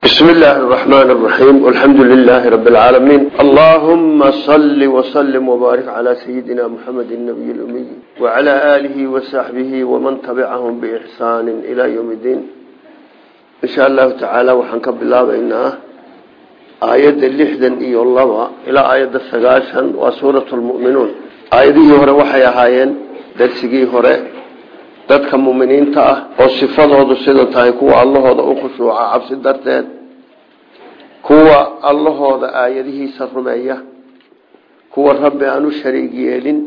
بسم الله الرحمن الرحيم والحمد لله رب العالمين اللهم صل وسلم وبارك على سيدنا محمد النبي الأمي وعلى آله وصحبه ومن تبعهم بإحسان إلى يوم الدين إن شاء الله تعالى وحنك بالله بإنها آيات اللحدا إيو الله إلى آيات السقاشا وسورة المؤمنون آياته هره وحي هايين درسقي هره dadka muminiinta ah oo sifadoodu sida tahay kuwa allahooda u khushuuca cabsi darteed kuwa allahooda aayadihiisa rumeeya kuwa rabbi aan u shariig yeelin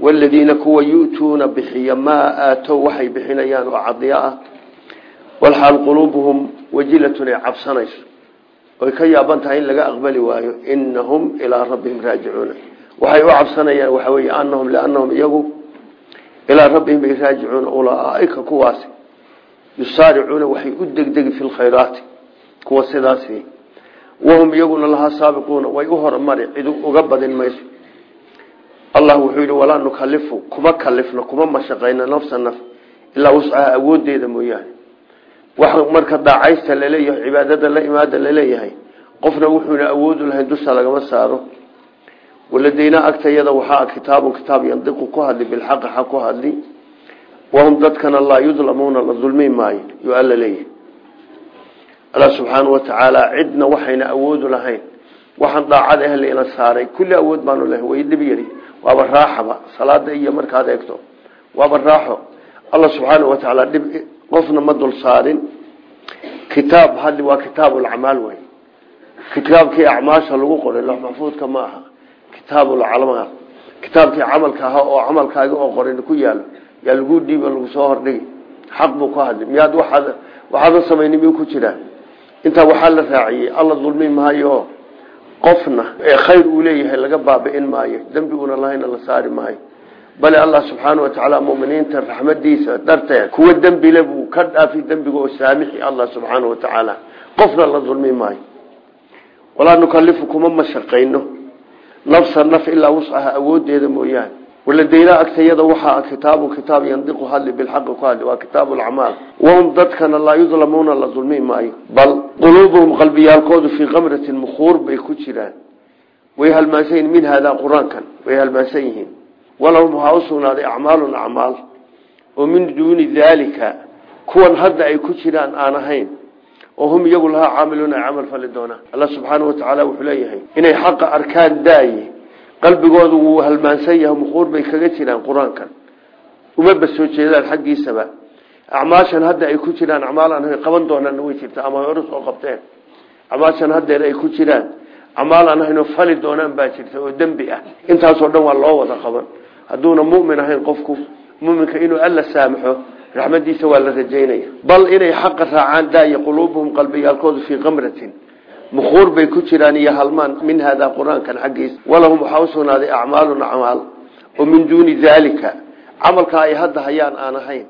waladiina kuwa yu'tuuna bixiya maa aatow waxay bixinayaan oo cadiyo ah walxaal quluubuhum wajilatun ay cabsanayso. Oy ka yaaban tahay in laga aqbali waayo inahum ilaa rabbihim raajicuuna. Waxay u cabsanayaan waxa wey anahum lianahum iyagu ilaa rabbihim bay raajicuuna ulaaika kuwaasi yusaaricuuna waxay u degdegi fi lkhayraati kuwa sidaasi wahum iyaguna lahaa saabiquuna way u hormari cid uga badin mayso allah wuxuu yidhi walaa nukalifu kuma kalifno kuma mashaqayno nafsa naf ilaa wuscaha awoodeeda mooyaane wax marka daacaysta la leeyahay cibaadada la imaada la leeyahay qofna wuxuuna awoodu dusha lagama saaro waladaynaa agtayada waxaa kitaabun kitaab yandiqu ku hadli bilxaqi xaq ku hadli. Wahum dadkana laa yudlamuuna la dulmi maayo yo alla leeyahay. Alla subxaana wa tacaala cidna waxayna awoodu lahayn. Waxaan daacad ah layna saaray. Kulli awood baanu lahayn way dhib yari. Waaba raaxaba. Salaada iyo markaad eegto. Waaba raaxo. Alla subxaana wa tacaala dhib qofna ma dul saarin. Kitaab hadli waa kitaabulacmaal wey kitaabkii acmaasha lagu qoray lox maxfuudka ma aha kitaabulcalmaal kitaabkii camalka ahaa oo camalkaaga oo qoran ku yaalo yaa lagu dhiibo lagu soo hordhigi xaq buu ku hadli miyaad waxaad waxaadan samayni miyuu ku jiraa? Intaa waxaa la raaciyey alla dulmi maayo. Qofna ee khayr uu leeyahay laga baabi'in maayo. Dembi una lahayna la saari maayo. Bale allah subxaana wa tacaala muminiinta raxmadiisa darteed kuwa dembile buu ka dhaafi dembiga oo saamixi allah subxaana wa tacaala. Qofna la dulmi maayo. Walaa nukalifu kuma mashaqayno nafsa naf ilaa wuscaha awoodeeda mooyaane. Waladaynaa agtayada waxaa kitaabu kitaab yandiqu hadli bilxaqi ku hadli waa kitaabu lacmaal wahum dadkana laa yudlamuuna la dulmi maayo bal quluubuhum qalbiyaalkoodu fii kamratin mukhuur bay ku jiraan. Way halmaansan yihiin min haadaa qur'aankan way halmaansan yihiin. Walahum waxaa u sugnaaday acmaalun acmaal. Oo min duuni daalika kuwan hadda ay ku jiraan aan ahayn oo hum iyagu lahaa caamiluuna ay camal fali doonaan alla subxaana wa tacaala wuxuu leeyahay inay xaqa arkaan daaye qalbigoodu wuu halmaansan yahay mukhuur bay kaga jiraan qur'aankan umaba soo jeedaan xaggiisaba acmaashan hadda ay ku jiraan acmaal aan qaban doonaanna way jirta ama hore soo qabteen acmaashan haddeer ay ku jiraan acmaal aan ahaynoo fali doonaan baa jirta oo dembi ah intaasoo dhan waa loo wada qaban hadduuna mumin ahayn qofku muminka inuu alla saamaxo raxmadiisa waa la rajaynaya. Bal inay xaqa raacaan daaya quluubuhum qalbiyaalkoodu fii kamratin mukhuur bay ku jiraan iyo halmaan. Min haadaa qur'aankan xaggiisa walahum waxaa u sugnaaday acmaalun acmaal. Oo min duuni daalika camalka ay hadda hayaan aan ahayn.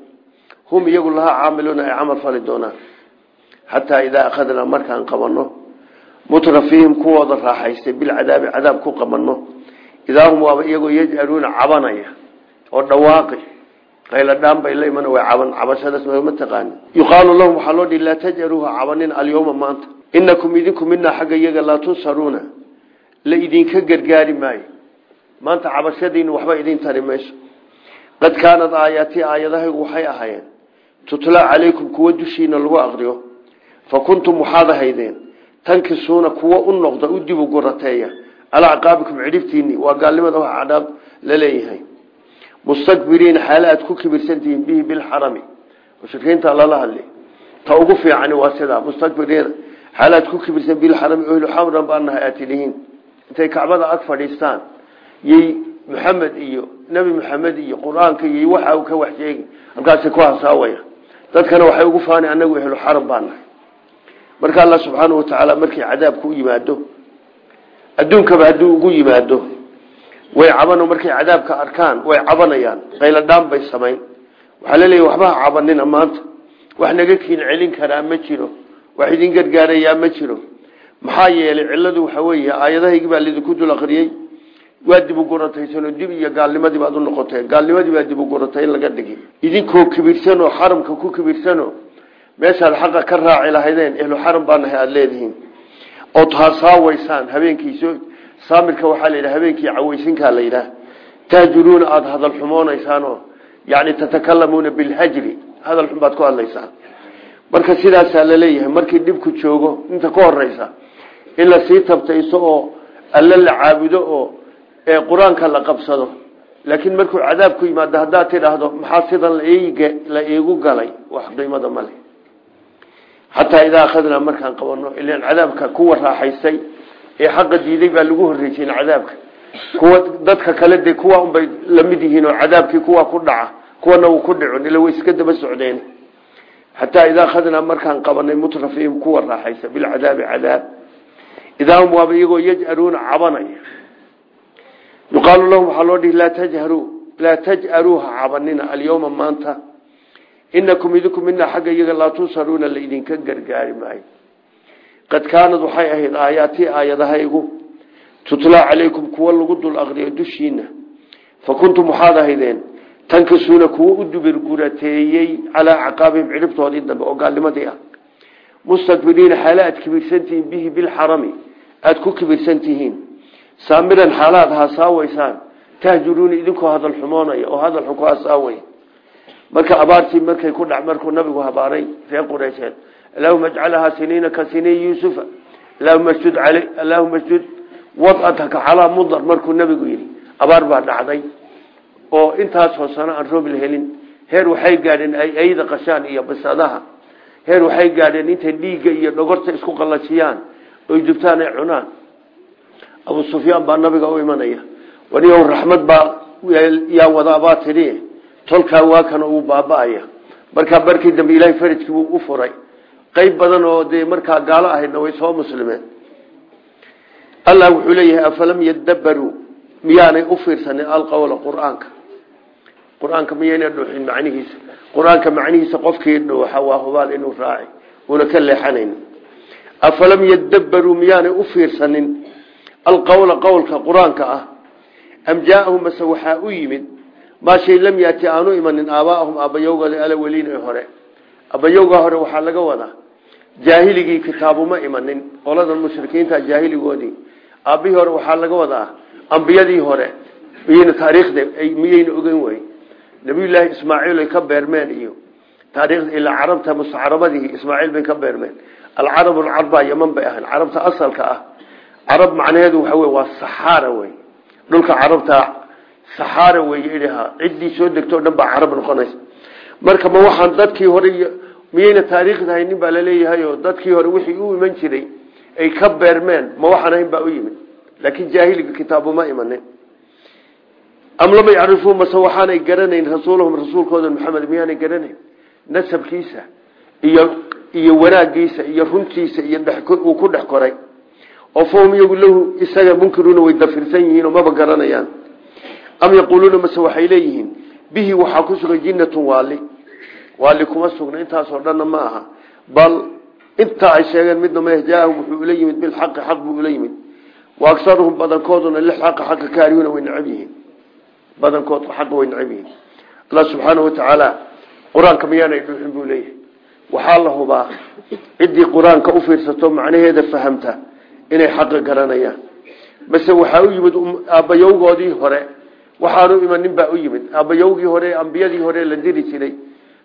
Hum iyagu lahaa caamiluuna ay camal fali doonaan. Xataa idaa akhadnaa markaan qabanno mutrafiihim kuwooda raaxaystay bilcadaabi cadaab ku qabanno. Idaa hum waaba iyagoo yajcaluuna cabanaya. Oo dhawaaqi qayladhaan bay la iman way caban cabashadaas ma taqaani. Yuqaalu lahum waxaa loo dhihi laa tajcaluuha cabanin alyawma maanta. Inakum idinku midnaa xagga iyaga laa tunsaruuna. La idinka gargaari maayo. Maanta cabashadiinu waxba idin tari mayso. Qad kaanad aayaatii aayadahaygu waxay ahaayeen tutla calaykum kuwa dushiina lagu aqriyo. Fa kuntum waxaad ahaydeen tankisuuna kuwa u noqda u dibu gurateeya calaa acqaabikum cidhibtiinii waa gaalnimada wax cadhaab la leeyahay mustakbiriina xaale aad ku kibirsantihiin bihi bilxarami mushrikiinta lala hadli ta ugu fiicani waa sidaa mustakbiriina xaale aad ku kibirsan bilxarami ohlu xamran baanahay aad tidhihiin intay kacbada ag fadhiistaan yay maxamed iyo nebi maxamed iyo qur'aanka iyo waxa uu ka wax sheegi halkaasi ku hasaawaya dadkana waxay ugu faani anagu ehlu xaram baanahay marka allah subxaana wa tacaala markii cadaabku way caban markay cadaabka arkaan way cabanayaan. Qayladhaan bay samayn. Waxaa laleeyahy waxba ha cabanina maanta wax naga kiin celin karaa ma jiro. Wax idin gargaarayaa ma jiro. Maxaa yeelay ciladu waxa weeye aayadahaygii baa lidinku dul akriyey waa dib u gurataysanoo dib iyo gaalnimadii baad u noqoteen gaalnimadii baa dib u guratay in laga dhigi idinkoo kibirsanoo xaramka ku kibirsanoo meeshaad xaqa ka raaci lahaydeen ehlu xaram baa nahay leedihiin. Ood hasaawaysaan habeenkiiso saamirka waxaa la yidhaha habeenkii caweysinkaa la yidhaha tahjuruuna aada hadal xumoonaysaan yani tatakalamuuna bilhajri hadal xun ku hadlaysaan marka sidaasaa la leeyahay markii dhibku joogo inta ka horeysa in la sii tabtayso oo alle la caabudo oo qur'aanka la qabsado laakiin markuu cadaabku yimaado haddaad tidhaahdo maxaa sidan la iigu galay? wax qiimada male xataa idaa akhadnaa markaan qabano ilan cadaabka kuwa raaxaystay ee xaqa diiday baa lagu horreysiin cadaabka. Kuwa dadka kale de kuwa unbay la mid yihiin oo cadaabkii kuwa ku dhaca kuwana uu ku dhicun ila way iska daba socdeen. Xataa idaa akhadnaa markaan qabanay mutrafiihim kuwa raaxaysta bilcadaabi cadaab. Idaa hum waaba iyagoo yaj'aluuna cabanaya yuqaalu lahum waxaa loo dhihi laa tajharuu laa taj'aluuha cabanina alyawma maanta. Inakum idinku mina xagga iyaga laa tunsaruuna laydinka gargaari maayo qad kaanad waxay ahayd aayaatii aayadahaygu tutlaa calaykum kuwa lagu dul aqriyo dushiina fa kuntum waxaad ahaydeen tankisuuna kuwa u dubirgurateeyey calaa acqaabihim ciribtoodii dambe oo gaalnimadii ah. Mustakbiriina xaala aad kibirsantihiin bihi bilxarami aada ku kibirsantihiin. Saamiran xaalaad hasaawaysaan tahjuruuna idinkoo hadal xumoonaya oo hadal xun ku hasaaway marka abaartii markay ku dha markuu nabigu habaaray reer allahuma ajcalhaa siniina ka siniin yuusufa allahuma sjud allahuma sjud wad'ataka calaa mudar markuu nabigu yidhi abaar baa dhacday. Oo intaas hoosana aan roob la helin. Heer waxay gaadheen ay ayda qashaan iyo bisadaha heer waxay gaadheen intay dhiigga iyo dhogorta isku qalajiyaan oy dubtaan ay cunaan. Abu sufyaan baa nabiga u imanaya. Waniyow raxmad baa yaa wadaabaa tidhi tolkaa waa kana uu baaba-aya. Markaa markii dambe ilaahay farajkii buu u furay qeyb badan oo dee markaa gaalo ahaydna way soo muslimeen. Allah wuxuu leeyahay afalam yadabbaruu miyaanay u fiirsanin alqowla qur'aanka. Qur'aanka miyayna dhuuxin macnihiisa? Qur'aanka macnihiisa qofkii dhuuxa waa hubaal inuu raaci una ka leexanayn afalam yadabbaruu miyaanay u fiirsanin alqowla qowlka qur'aanka ah. Am jaaahum? Mase waxaa u yimid maa shay lam yaati aanu imanin aabaahum aabbayowgooda alaweliin hore abbayowga hore waxaa laga wadaa jaahiligii kitaabuma imanin. Qoladan mushrikiinta jaahiligoodii aabbihii hore waxaa laga wadaa ambiyadii hore. Miyayna taariikhda miyayna ogen wey nabiyullaahi ismaaciil ay ka beermeen iyo taariikhda ilaa carabta mustacrabadii ismaaciil bay ka beermeen. Alcarab alcarba yaman bay ahayn. Carabta asalka ah. Carab macnaheedu waxa wey waa saxaara wey dhulka carabta saxaara wey idhaha ciddii soo degto o dhan noqonaysa marka ma waxaan dadkii hore miyayna taariikhda haynin baa la leeyahay oo dadkii hore wixii u iman jiray ay ka beermeen ma waxaan ahayn baa u yimid. Laakiin jaahiliga kitaabuma imanin am lam yacrifuu mase waxaanay garanayn rasuulahum rasuulkooda maxamed miyaanay garanayn? Nasabkiisa iyo iyo wanaagiisa iyo runtiisa iyo uu ku dhex koray. Oo fahum lahu isaga munkiruuna way dafirsan yihiin oo maba garanayaan. Am yaquuluuna mase waxay leeyihiin bihi waxaa ku sugan jinnatun waali. Waali kuma sugna intaasoo dhanna ma aha. Bal intaa ay sheegeen midna ma jaahum wuxuu ula yimid bilxaqi xaq buu ula yimid. Wa aksaruhum badankooduna lixaqa xaqa kaarihuna way necab yihiin. Badankood xaqa way necab yihiin. Allah subxaanahu watacaala qur'aanka miyaanay dhuuxin buu leeyahay. Waxaa la hubaa ciddii qur'aanka u fiirsato macnaheeda fahamta inay xaqa garanayaan. Base waxaa u yimid aabbayowgoodii hore waxaanu imanin baa u yimid. Aabbayowgii hore ambiyadii hore la diri jiray.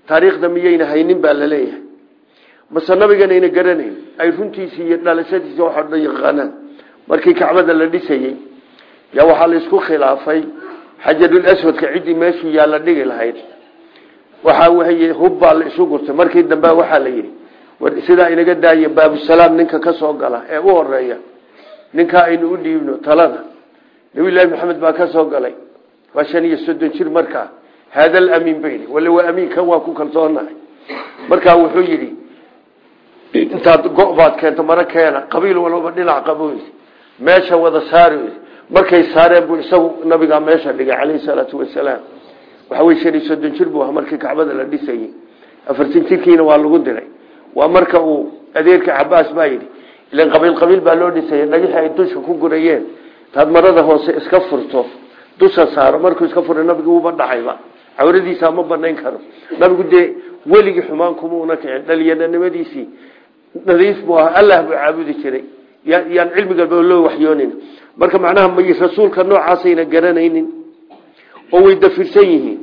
Taariikhda miyayna haynin baa la leeyahay. Mase nabiganayna garanayn. Ay runtiisi iyo dhalashadiisa waxao dhan yaqaanaan. Markii kacbada la dhisayey yaa waxaa la isku khilaafay xajarul aswadka ciddii meeshuu yaalla dhigi lahayd. Waxaa weye hub baa la isu gurtay. Markii dambe waxaa la yidhi sidaa inaga daaya baabusalaam ninka ka soo gala ee u horreeya ninkaa aynu u dhiibno talada. Nabiyullaahi maxamed baa ka soo galay waa shan iyo soddon jir markaa haada alamiin bayni. Wala waa amiin kan waa ku kalsoonahay markaa wuxuu yidhi intaad go-baad keento mara keena qabiil walbaba dhinac qaboy meesha wada saari markay saareen buu isagu nabigaa meesha dhigay calayhi salaatu wasalaam waxa wey shan iyo soddon jir buu ah markii kacbada la dhisayey afartan jirkiina waa lagu diray. Waa marka uu adeerka cabaas baa yidhi ilan qabiil qabiil dusha saaro markuu iska fura nabigu uuba dhacayba cawradiisa ma banayn karo. Nabigu dee weligii xumaan kuma una kicin. Dhalinyaranimadiisii nadiif buu ahaa allah buu caabudi jiray. Yaan cilmigaba loo waxyoonin. Marka macnaha may rasuulka noocaasayna garanaynin oo way dafirsan yihiin.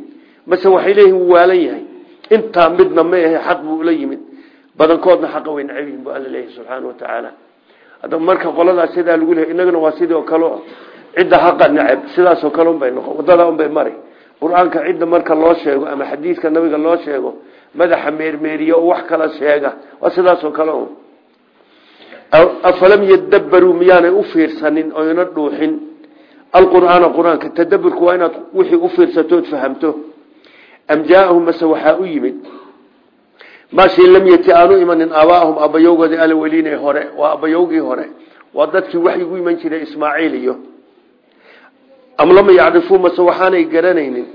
Mase waxay leeyihiin wuu waalan yahay. Intaa midna ma ahe xaq buu ula yimid. Badankoodna xaqa way necab yihiin bu alla leeyahay wa tacaala marka qoladaas sidaa lagu lehay inagana waa sidii oo cidda haqa necab sidaasoo kale unbay noqon waddada unbay mari. Qur'aanka cidda marka loo sheego ama xadiidka nabiga loo sheego madaxa meermeeriya oo wax kala sheega waa sidaasoo kale un. Afalam yadabbaruu miyaanay u fiirsanin oyna dhuuxin? Alqur'aana qur'aanka waa inaad wixii u fiirsatood fahamto. Am jaaahum mase u yimid? Maashay lam yati imanin aabaahum abayowgoodii alaweliine hore waa abayowgii hore. Waa dadkii waxyigu iman jiray ismaaciil iyo am lama yacrifuu mase waxaanay garanaynin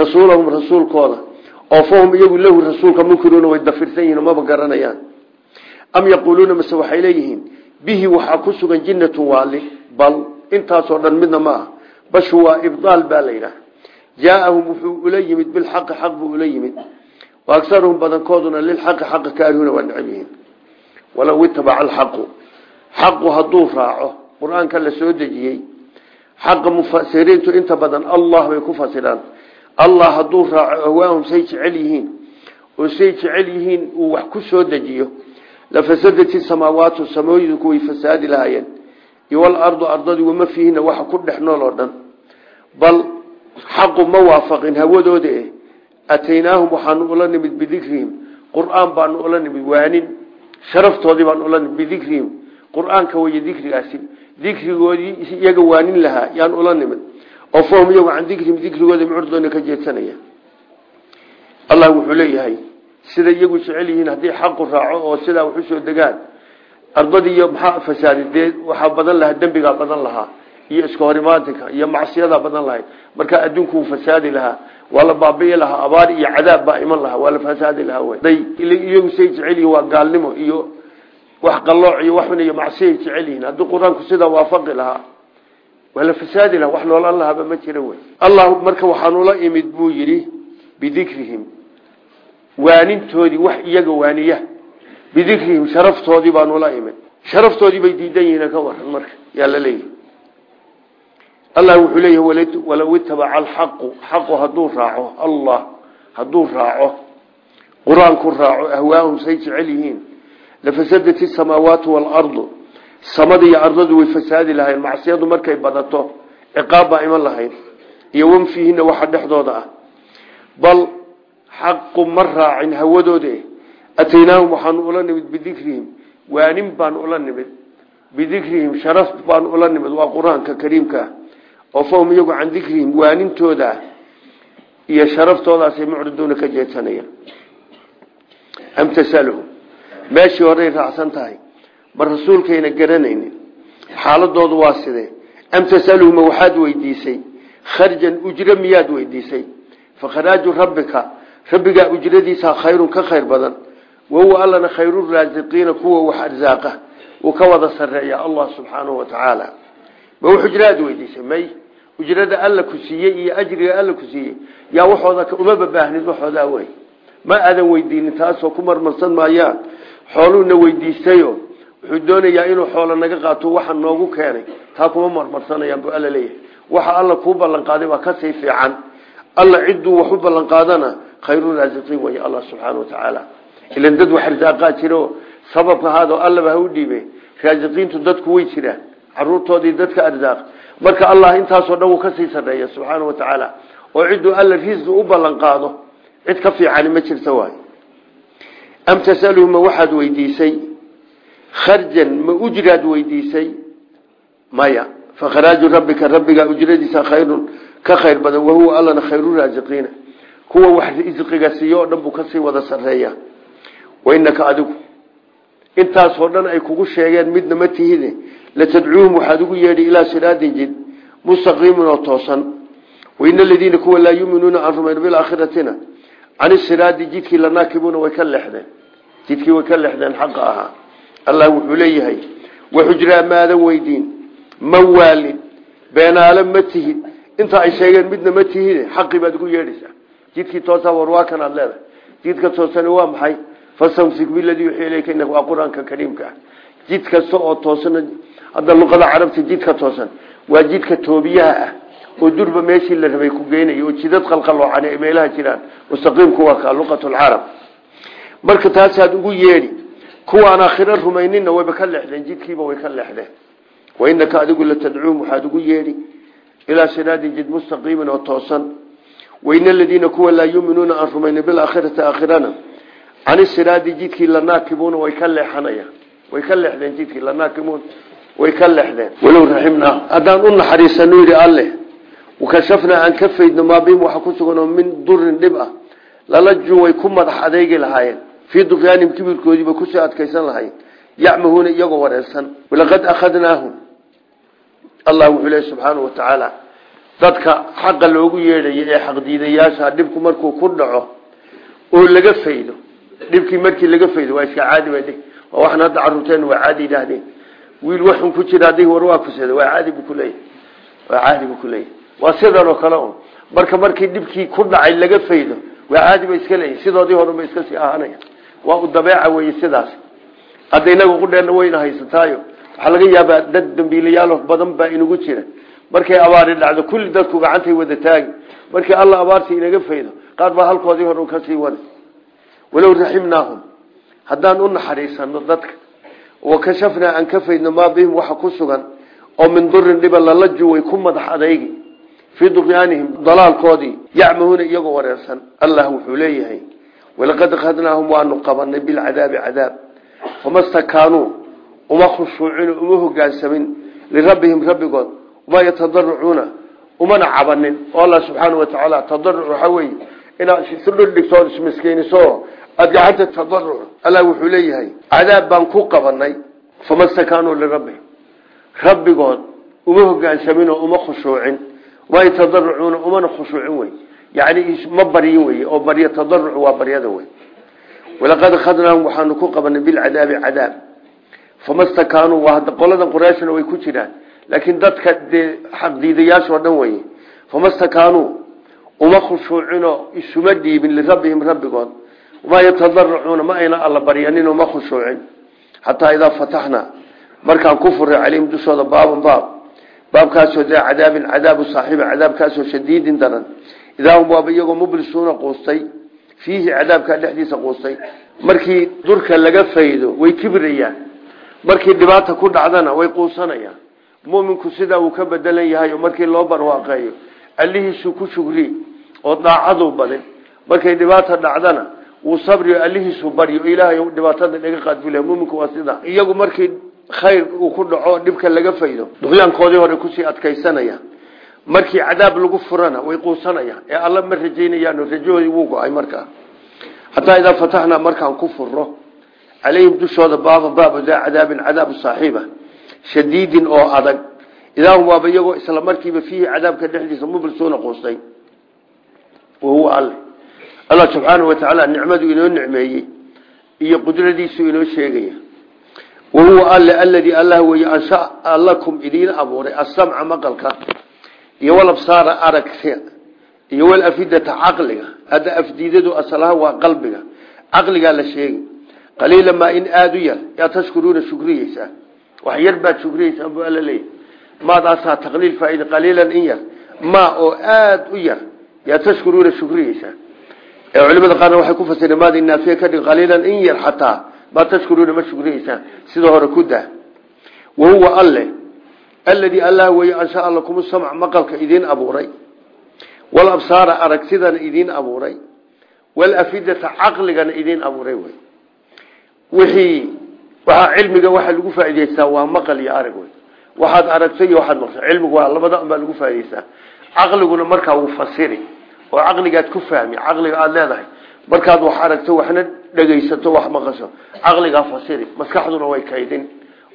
rasuulahum rasuulkooda. Oo fahum iyagu lahu rasuulka munkiruuna way dafirsan yihiin maba garanayaan. Am yaquuluuna mase waxay leeyihiin bihi waxaa ku sugan jinnatun waali bal intaasoo dhan midna ma ah bashu waa ibdaal baa la yidhaah jaaahum wuxuu ula yimid bilxaqi xaq buu ula yimid. Wa agaruhum badankooduna lilxaqi xaqa kaarihuna waa necab yihiin. Walow itabaca alxaqu xaqu hadduu raaco qur'aanka la soo dejiyey xaqa mufasiriintu inta badan allah bay ku fasiraan. Allah hadduu raaco ahwaahum say jecel yihiin oo say jecel yihiin uu wax ku soo dejiyo. Lafasadati samaawaatu samooyinku way fasaadi lahaayeen. Iyo walardu ardadii wama fiihina waxa ku dhex nool oo dhan. Bal xaqu ma waafaqin hawadooda eh ataynaahum waxaanu ula nimid bidikrihim qur'aan baanu ula nimid waanin. Sharaftoodii baanu nimid bidikrihim qur'aanka way dikrigaasi. Dikrigoodii iyaga waanin lahaa yaan ula nimid. Oo fahum iyagu can dikrihim dikrigooda mucurdoona ka jeedsanaya. Allah wuxuu leeyahay sida iyagu jecel yihiin haddii xaqu raaco oo sidaa wax u soo degaan ardadii iyo maxaa fasaadi dee waxaa badan lahaa dembigaa badan lahaa iyo iska horimaadinka iyo macsiyadaa badan lahayd markaa adduunku uu fasaadi lahaa waa la baabi'i lahaa abaar iyo cadaab baa iman lahaa waa la fasaadi lahaa iyagu say jecel yihiin waa gaalnimo iyo wax qalooc iyo waxun iyo macsiyay jecel yihiin. Haddii qur'aanku sidaa waafaqi lahaa waa la fasaadi lahaa wax noolaan lahaaba ma jira wey. Allah marka waxaanula imid buu yidhi bidikrihim. Waanintoodii wax iyaga waaniya. Bidikrihim sharaftoodii baanula imid. Sharaftoodii bay diidan yihiin ka waran marka yaa la leeyahy allah wuxuu leeyahy walow itabaca alxaqu xaqu hadduu raaco allah hadduu raaco qur'aanku raaco ahwaahum say jecel yihiin lafasadat isamaawaatu waalardu samada iyo ardadu way fasaadi lahayn macsiyadu markay badato ciqaab baa iman lahayn iyo wan fiihina waxa dhexdooda ah bal xaqu ma raacin hawadooda ataynaahum waxaanu ula nimid bidikrihim waanin baan ula nimid bidikrihim sharaf baan ula nimid waa qur'aanka kariimkaa oo fahum can dikrihim waanintooda iyo sharaftoodaasay mucriduuna ka jeedsanayaan am meeshii horay raacsan tahay. Ma rasuulkayna garanaynin. Xaaladoodu waa sidee? Am tasaluhuma waxaad weydiisay? Kharjan ujro miyaad weydiisay? Fakharaaju rabbika. Rabbigaa ujradiisa khayrun ka khayr badan. Wahuwa allana khayruraasiqiina kuwa wax arsaaqa uu ka wada sareeya allah subxaanahu wa tacaala ma wax ujraad weydiisay? May. Ujrada alla ku siiyey iyo ajriga alla ku siiyey. Yaa waxooda uma babaahnid waxoodaa wey ma aadan weydiinin taasoo ku marmarsan maayaan xooluuna weydiistayo. Wuxuu doonayaa inuu xoolo naga qaato waxa noogu keenay. Taa kuma marmarsanayaan buu alla leeyahay. Waxa alla kuu ballanqaaday baa ka sii fiican. Alla cidduu wax u ballanqaadana khayruraasiqiin wey allah subxaana wa tacaala. Ilan dad wax arsaaqaa jiro sababka haado allaba ha u dhiibe raasiqiintu dadku way jiraan. Caruurtoodii dadka arsaaq marka allah intaasoo dhan wuu ka sii sarreeya subxaana wa tacaala. Oo cidduu alla risqi u ballan qaado cid ka fiicani ma jirta waay am tasaluhuma waxaad weydiisay? Kharjan ma ujraad weydiisay? Maya fakharaaju rabbika rabbigaa ujradiisa khayrun ka khayr badan wahuwa allana khayruraasiqiina kuwa wax risqiga siiyo oo dhan buu ka sii wada sarreeya. Wainaka adigu intaasoo dhan ay kugu sheegeen midna ma tihide latadcuuhum waxaad ugu yeedhi ilaa siraadin jid mustaqiimin oo toosan. Waina aladiina kuwa laa yuminuuna aan rumayn can siraadi jidkii lanaakibuuna way ka leexdeen. Jidkii way ka leexdeen xaqa ahaa. Allah wuxuu leeyahay waxujraa maadan weydiin ma waalin beenaale ma tihid. Inta ay sheegeen midna ma tihide xaqii baad ugu yeedhaysaa. Jidkii toosaa warwaakan aad leedahay. Jidka toosan waa maxay? Fastamsik biladii yuxii ilayka waa waa oo durba meeshii la rabay ku geynayo oo jidad qalqaloocan ay meelaha jiraan mustaqiimku waa luqatulcarab marka taasaad ugu yeedhi kuwaan aakhiro rumaynina wayba ka leexdeen jidkiiba way ka leexdeen. Wainaka adigu latadcuum waxaad ugu yeedhi ilaa siraadin jid mustaqiimin oo toosan. Wain aladiina kuwa laa yuminuuna aan rumaynin bilaakhirati aakhirana cani siraadi jidkii lanaakibuuna way ka leexanayaan. Way ka leexdeen jidkii lanaakibuun way ka leexdeen. Walow raximnaa haddaan u naxariisano yidhi wakashafnaa aan ka faydno maabihim waxa ku sugan oo min durin dhib ah lalajun way ku madax adeegi lahaayeen fii duqyaanihim kibirkoodiiba ku sii adkaysan lahayn yacmahuuna iyagoo wareersan walaqad akhadnaahum allah wuxuu leehy subxaanau watacaala dadka xaqa loogu yeedhayo ee xaqdiidayaasha dhibku markuu ku dhaco oo laga faydo dhibkii markii laga faydo waa iska caadi ba waxaan hadda caruurteen waa caadi kuleeyahy waa sidan oo kale un marka markii dhibkii ku dhacay laga faydo waa caadi ba iska leeyihiin sidoodii hore ba iska sii ahaanaya waa u dabeeca weeye sidaas. Hadda inaga qudheenna wayna haysataayo. Waxaa laga yaabaa dad dambiilayaal badan baa inagu jira. Markay abaari dhacdo kulli dadku gacantay wada taagi. Markii alla abaartii inaga faydo qaar baa halkoodii hore ka sii wada. Walow raximnaahum haddaan u naxariisano dadka wakashafnaa aan ka faydno maa bihim ku sugan oo madax adaygi fii duqyaanihim dalaalkoodii yacmahuuna iyagoo wareersan. Allah wuxuu leeyahay walaqad akhadnaahum waanu qabanay bilcadaabi cadaab fama stakaanuu uma khushuucin uma hogaansamin lirabbihim rabbigood uma yatadaracuuna umana cabanin oo alla subxaana watacaala tadaruc waxaa weeye inaad isudhigtood ismiskiiniso aada gacanta tadaruc allah wuxuu leeyahay cadaab baan ku qabanay fama stakaanuu lirabbihim. Rabbigood uma hogaansamin oo uma uma yatadarucuuna umana khushuucin wey yani ma baryin wey oo baryo tadaruc waa baryada wey walaqad akhadnaahum waxaanu ku qabanay bilcadaabi cadaab. Fama stakaanuu waa qoladan qurayshna way ku jiraan. Laakiin dadka dee xaqdiidayaashoo dhan weye fama uma khushuucinoo isuma dhiibin lirabbihim rabbigood. Uma yatadaracuuna ma ayna alla baryanin uma khushuucin. Xataa idaa fataxnaa markaan ku furay calayhim dushooda baaban baab baabkaasoo daa cadaabin cadaabu saaxiiba cadaabkaasoo shadiidin daran. Idaa hum waaba iyagoo mublisuuna quustay fiihi cadaabkaa dhexdiisa quustay. Markii durka laga faydo way kibirayaan. Markii dhibaata ku dhacdana way quusanayaan. Muminku sidaa uu ka bedelan yahay markii loo barwaaqeeyo allihiisuu ku shugri oo daacadu badin markay dhibaata dhacdana wuu sabriyo allihiisu baryo ilaahay dhibaatada naga qaadbula muminku waa sidaa. Iyagu markii khayr uu ku dhaco dhibka laga faydo duqyaankoodii hore ku sii adkaysanaya. Markii cadaab lagu furana way quusanayaan. Ee alla ma rajaynayaan rajahoodii wuu go'ay markaa xataa idaa fataxnaa markaan ku furo calayhim dushooda baaba baaba daa cadaabin cadaabu saaxiiba shadiidin oo adag. Idaa hum waaba iyagoo isla markiiba fiihi cadaabka dhexdiisa mublisuuna quustay. Wahuwa alle. Allah subxaanau watacaala nicmadu inoo nicmeeyey iyo qudradiisu inoo sheegaya wahuwa alle aladii allah weye anshaa lakum idiin abuuray asamca maqalka iyo walabsaara aragta iyo walafidata caqliga hadda afdiidadu asalaha waa qalbiga caqligaa la sheegi qaliila maa in aada u yar yaa tashkuruuna shukriyeysaa wax yar baad shukriyeysaa buu alla leeyahy maadaasaa taqliil faaida qaliilan in yar maa oo aada u yar yaa tashkuruuna shukriyeysaa ee culimada qaarna waxay ku fasireen maadi naafiya ka dhig qaliilan in yar xataa maa tashkuruuna ma shukriyeysaan sida hore ku dah wahuwa alle aladii allah weye anshaa lakum samc maqalka idiin abuuray. Walabsaara aragtidana idiin abuuray. Walafidata caqligana idiin abuuray wey wixii waxaa cilmiga waxaa lagu faa'idaystaa waa maqal iyo arag wey waxaad aragtay iyo waxaad maqshay cilmigu waa labada baa lagu faa'idaystaa caqliguna markaa wuu fasiri oo caqligaad ku fahmi caqliga aada leedahay. Markaad wax aragto waxna dhegaysato wax maqasho. Caqligaa fasiri maskaxduna way kaydin.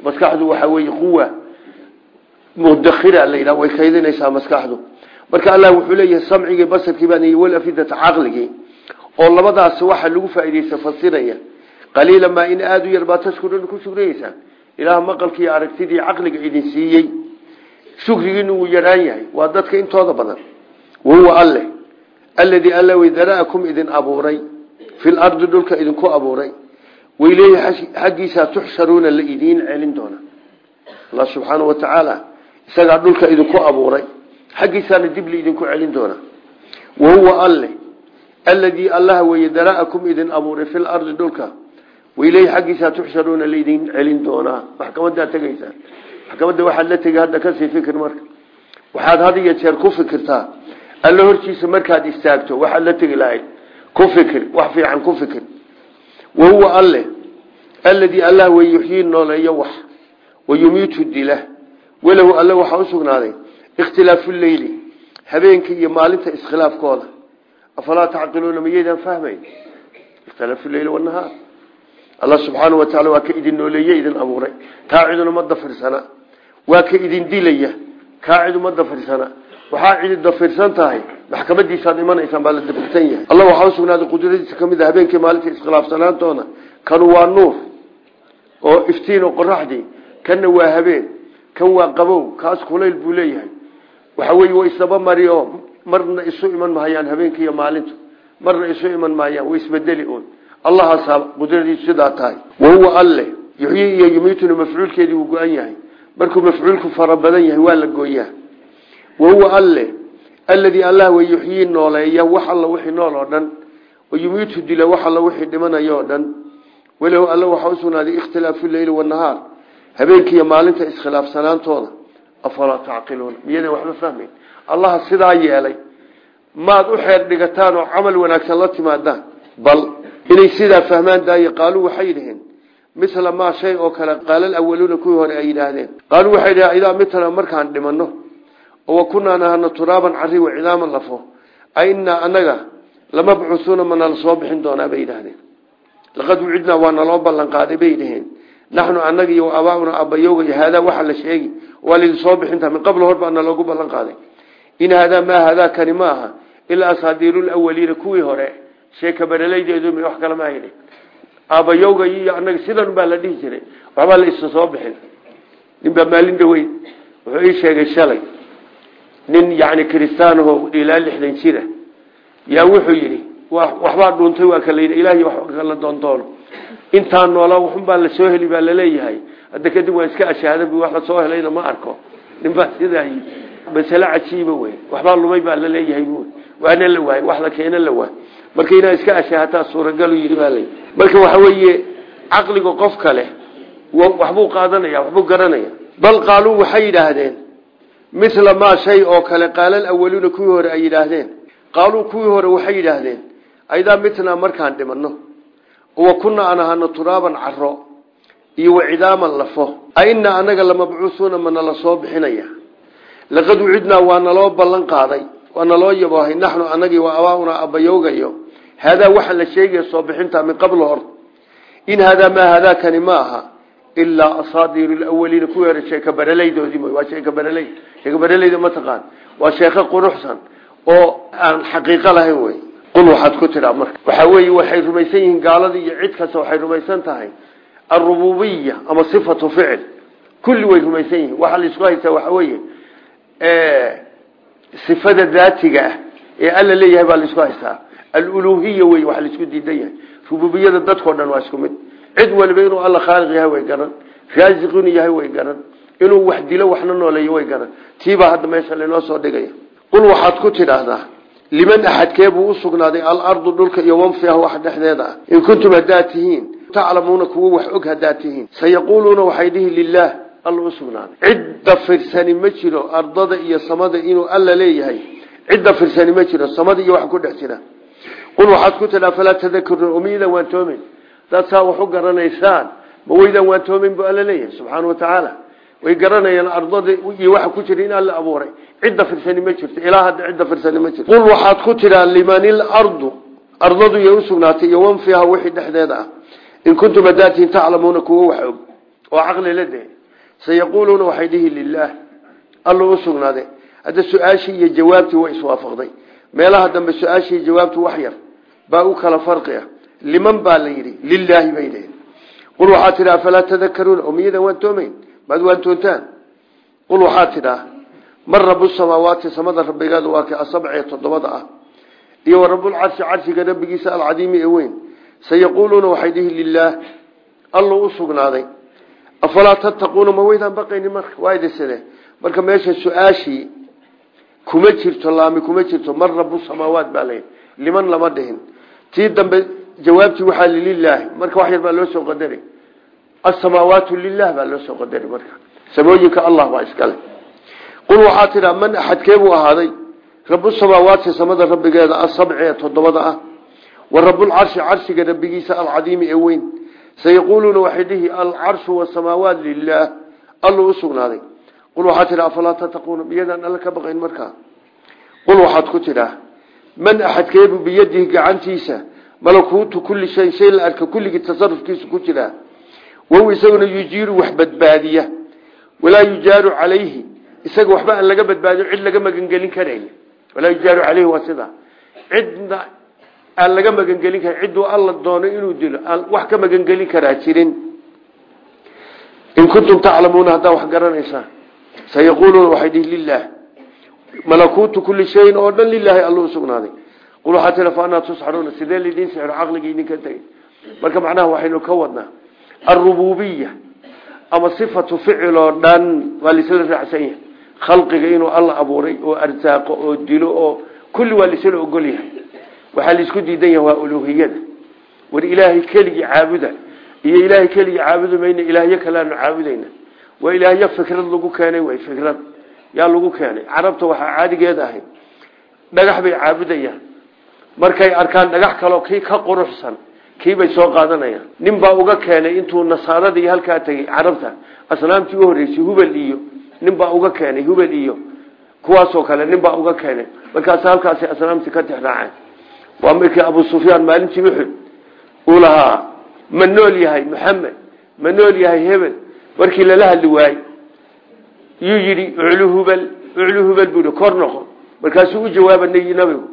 Maskaxdu waxaa weeye quwa mudakhira la yidhaha way kaydinaysaa maskaxdu. Marka allah wuxuu leeyahay samcigii basarkii baan walafidata caqligii oo labadaas waxaa lagu faa'iidaysta fasiraya. Qaliila maa in aada u yar baa tashkuruuna ku shukriyeysaa ilaah maqalkii aragtidii caqliga idin siiyey. Shukrigiina wuu yaraan yahay waa dadka intooda badan. Wahuwa alle aladii alla wey dara'akum idin abuuray fi lardi dhulka idinku abuuray. Waileehi xaggiisaa tuxsharuuna la idiin celin doona. Allah subxaana wa tacaala isagaa dhulka idinku abuuray. Xaggiisaana dib laidinku celin doona. Wa huwa alle alladii allaha weeye dara'akum idin abuuray fi lardi dhulka. Waileehi xaggiisaa tuxsharuuna laidin celin doonaa maxkamadaa tegaysaan. Maxkamadda waxaad la tegi hadda ka sii fikir marka. Waxaad had iyo jeer ku fikirtaa. Alla hortiisa markaad istaagto waxaad la tegi lahayd ku fikir wax fiican ku fikir wa huwa alle alladii allah wey yuxyii nooleeyo wax wayumiitu dila. Walahu alle waxaa usugnaaday ikhtilaafu leyli habeenkii iyo maalinta iskhilaafkooda. Afalaa tacqiluuna miyaydaan fahmayn ikhtilaafu leyli wanahaar allah subxaana wa tacala waa ka idin nooleeye idin abuuray. Kaa ciduna ma waa ka idin dilaya. Kaa cid uma dafirsana waxaa cidi dafirsan tahay. Maxkamadiisaad imanaysaan baa la dafirsan yahay. Alla waxaa usugnaaday qudradiisa ka mid a habeenkii maalinta iskhilaafsanaantoona kanu waa nuur oo iftiin oo qoraxdii kanna waa habeen kan waa qabow kaas kulayl buu leeyahay. Waxa weye way isdaba mari marna isu iman mahayaan habeenkii iyo maalintu. Marna isu iman mahayaan way isbedeli un allahaasaa qudradiisu sidaa tahay. Wahuwa alle yuxyii iyo yumiituna mafcuulkeedii wuu go-an yahay. Markuu mafcuulku fara badan yahay waa la gooyaa wahuwa alle alladii allah way yuxyii nooleeya wax alla wixii nool oo dhan wayumiitu dila wax alla wixii dhimanayo oo dhan. Walahu alle waxaa usugnaaday ikhtilaafu leyli wanahaar habeenkiiyo maalinta iskhilaafsanaantooda. Afalaa tacqiluuna miyadan waxba fahmayn allaha sidaa yeelay maad u xeer dhigataan oo camal wanaagsan la timaadaan. Bal inay sidaa fahmaan daaye qaaluu waxay yidhaheen mila maa shay oo kale qaala awaluuna kuwii hore ay yidhaahdeen. Qaaluu waxay markaan dhimanno oo kunaa nahana turaaban cari wa cidaaman lafo. Ainaa anaga lamabcuusuuna ma nala soo bixin doonaa bay yidhaahdeen. Laqad wucidnaa waa naloo ballan qaaday bay dhaheen naxnu anaga iyo abaauna abayowga iyo haadaa waxaa la sheegi waa soo bixintaa. Min qabl hor baa naloogu ballan qaaday in haadaa maa haadaa kani ma aha ilaa asaadiirulawaliina kuwii hore. Sheeka beralaydeedu wax kale ma hayni aabayowga iyo anaga sidan baa la dhihi jiray. Waxbaa la isa bixin. Ninbaa maalin dhaweyn wuxuu ii sheegay shalay nin yani kristaanaho ilaa lixdan jira yaa wuxuu yidhi waxbaa dhuuntay waa kala yidhi wax kala doondoono. Intaan noolaa waxunbaa la soo heli baa la leeyahay hadda kadib waan iska ashahada bu wax soo helayna ma arko. Ninbaa sidaa yidhi masale cajiiba wey lumay baa la leeyahay bu waana la waayey wax la keena la waay. Marka inaa iska ashahataa suuragalu yidhi baa la marka waxa weeye caqliga qof kale waxbuu qaadanaya waxbuu garanaya bal qaaluu waxay yidhaahdeen mila maa shay oo kale qaala awaluuna kuwii hore ay yidhaahdeen. Qaaluu kuwii hore waxay yidhaahdeen aydaa mitnaa markaan dhimanno. Wa kunaa aan ahano turaaban caro iyo wacidaaman lafo. Ainaa anaga lamabcuusuuna ma nala soo bixinaya. Laqad wucidnaa waa naloo ballan qaaday waa naloo yaboohay. Naxnu anagii waa abaaunaa abayowgayo haadaa waxaa la sheegaya soo bixintaa min qabl hor. In haadaa maa haadaakani ma aha ilaa asaadiir lawaliina kuwii hore sheeka baralaydoodii waa sheeka baraley sheeka baralayda mataqaan waa sheeko quruxsan oo aan xaqiiqo lahayn wey. Qul waxaad ku tidhaa marka. Waxaa weeye waxay rumaysan yihiin gaaladii iyo cid kasta waxay rumaysan tahay. Arububiya ama sifatu ficil. Kulli way rumaysan yihiin. Waxaa la isku haystaa waxa weeye sifada daatiga ah ee alla leeyahay baa la isku haystaa. Aluluhiya wey waxa la isku diidan yahay. Rububiyada dadkao dhan waa isku mid inuu wax dilo waxna nooleeyo way garan. Tiibaa hadda meesha laynoo soo dhigaya qul waxaad ku tidhaahdaa liman axadkee buu usugnaaday alardu dhulka iyo wanfiha wax dhexdeeda? In kuntum haddaad tihiin taclamuuna wax og haddaad tihiin. Waxay dhihi lilaah alla usugnaaday cidda firsani ma jiro ardada iyo samada inuu alla leeyahay. Cidda firsani ma jiro samada iyo wax ku dhex jira. Qul waxaad ku tidhaa falaa tadakurun umiyadan waan toomin. Dad wax u garanaysaan ma weydaan waan toomin bu alla leeyahay subxaana wa tacaala way garanayaan ardada iyo waxa ku jira in alla abuuray. Cidda firsani ma jirto. Ilaa hadda firsani ma jirto. Qul waxaad ku tidhaa limanil ardu ardadu iyo usugnaatay iyo wanfiha wixii dhexdeeda ah. In kuntum hadaatiin taclamuuna kuwo wax og. Oo caqli la de sayaquuluuna waxay dhihi lilaah alla su'aashii iyo jawaabtii way iswaafaqday. Meelaha dambe su'aashii iyo jawaabtu wax yar baa u kala farqi ah. Liman baa la yidhi lilaahi bay qul waxaad tidhaa falaa tadakaruuna oo miyadan waan maad waan toontaan qul waxaad tidhaa man rabu samaawaati samada rabbigeedu waa ka asabcee toddobada ah iyo wa rabulcarshi carshiga rabbigiisa alcadiimi ee weyn sayaquuluuna waxay dhihi lilaah alluu u sugnaaday. Afalaa tattaquuna ma weydaan baqayni marka waa idisade marka meesha su'aashii kuma jirto laami kuma jirto man rabu samaawaat baa layihi liman lama dhihin. Tii dambe jawaabtii waxaa asamaawaatu lilah baa loo soo qadari marka samooyinka allah baa iskale qul waxaa tidhaa man axadkeebuu ahaaday rabu samaawaati samada rabbigeeda asabci ee toddobada ah wa rabulcarshi carshiga rabbigiisa alcadiimi ee weyn sayaquuluuna waxay dhihi alcarshu wasamaawaat lilaah alluu u sugnaaday qul waxaa tidha afalaa tattaquuna miyadaan alla ka baqayn markaa qul waxaad ku tidhaa man axadkeebu biyadihi gacantiisa malakuutu kulli shayin shay la wahuwa isaguna yujiiru wax badbaadiya. Walaa yujaaru calayhi. Isaga waxba aan laga badbaadiyo cid laga magangelin karayn walaa yujaaru caleyhi waa sida. Cidna aan laga magangelin karan cidduu alla doono inuu dilo aan wax ka magangelin karaa jirin. In kuntum taclamuuna haddaa wax garanaysaa. Sayaquuluuna waxay dhihi lilaah malakuutu kulli shayin oo dhan lilaahi alluu usugnaaday qul waxaa tira fa anaa tusxaruuna sidee alrububiya ama sifatu ficil oo dhan waa laisla raacsan yahay khalqiga inuu alla abuuray oo arsaaqo oo dilo oo kulli waa laisla ogol yahay waxaa la isku diidan yahay waa uluhiyada war ilaahay keligii caabuda iyo ilaahay keligii caabudi mayna ilaahyo kaleanu caabudayna waa ilaahyo fikrad lagu keenay way fikrad yaa lagu keenay carabta waxaa caadigeed ahay dhagax bay caabudayaan markay arkaan dhagax kaloo kii ka quruxsan kii bay soo qaadanayaan. Nin baa uga keenay intuu nasaarada iyo halkaa carabta. Asnaamtii u horreysay hubel iyo nin baa uga keenay hubel iyo. Kuwaasoo kale nin baa uga keenay. Markaas halkaasi asnaamtii ka tixraaceen waa markii abu sufyaan maalintii uxud uu lahaa yahay maxamed ma yahay hebel? Markii lala hadli waayey yuu yidhi uclu hubel uclu hubel buu kor noqo. Markaasuu u jawaaba nabigu.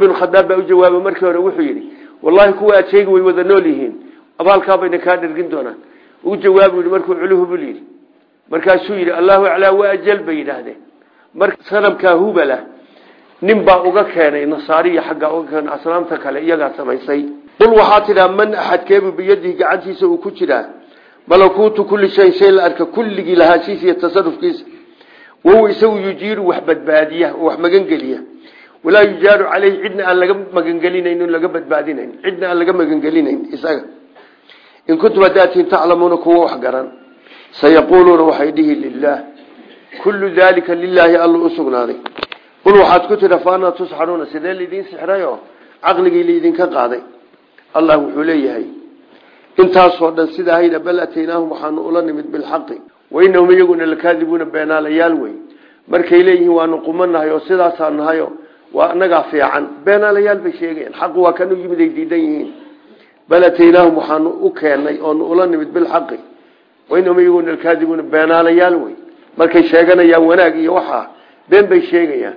Bin khadaab baa u jawaaba markii hore wuxuu yidhi wallahi kuwa aad sheegi way wada nool yihiin. Abaalkaabayna kaa dhergin doonaan. U jawaabu yidhi markuu uclu hubel yidhi. Markaasuu yidhi allahu aclaa wa ajal bay yidhaahdeen marka sanamkaa hubala nin uga keenay nasaariya xaggaa uga keenay asnaamta kale iyagaa samaysay. Qul waxaa tidhaa man axadkeebu biyadihi gacantiisa uu ku jiraa? Malakuutu kulli shayin shay la arka kulligii lahaashiisa iyo tasarufkiisa isagu yujiiru wax badbaadiya oo wax magangeliya walaa yujaaru caleyhi cidna aan laga magangelinayn laga badbaadinayn cidna aan laga magangelinayn isaga. In kuntum hadaatiin taclamuuna kuwa wax garan. Sayaquuluuna waxay dhihi lilaah kullu daalika lilaahi alla u sugnaaday. Qul waxaad ku tidha faanaa tusxaruuna? Sidee laidiin sixrayoo caqligii laidinka qaaday. Allah wuxuu leeyahay intaasoo dhan sidaa hayda bal ataynaahum waxaanu ula nimid bilxaqi. Wainahum iyaguna lakaadibuuna beenaalayaal wey markay leeyihiin waanu qumanahay oo waa anagaa fiican. Beenaalayaal bay sheegayaan xaqu waa kan u yimid ay diidan yihiin. Bal ataynaahum waxaanu u keennay oonu ula nimid bilxaqi wainahum iyaguna lakaadibuuna beenaalayaal wey markay sheeganayaan wanaag iyo waxaa been bay sheegayaan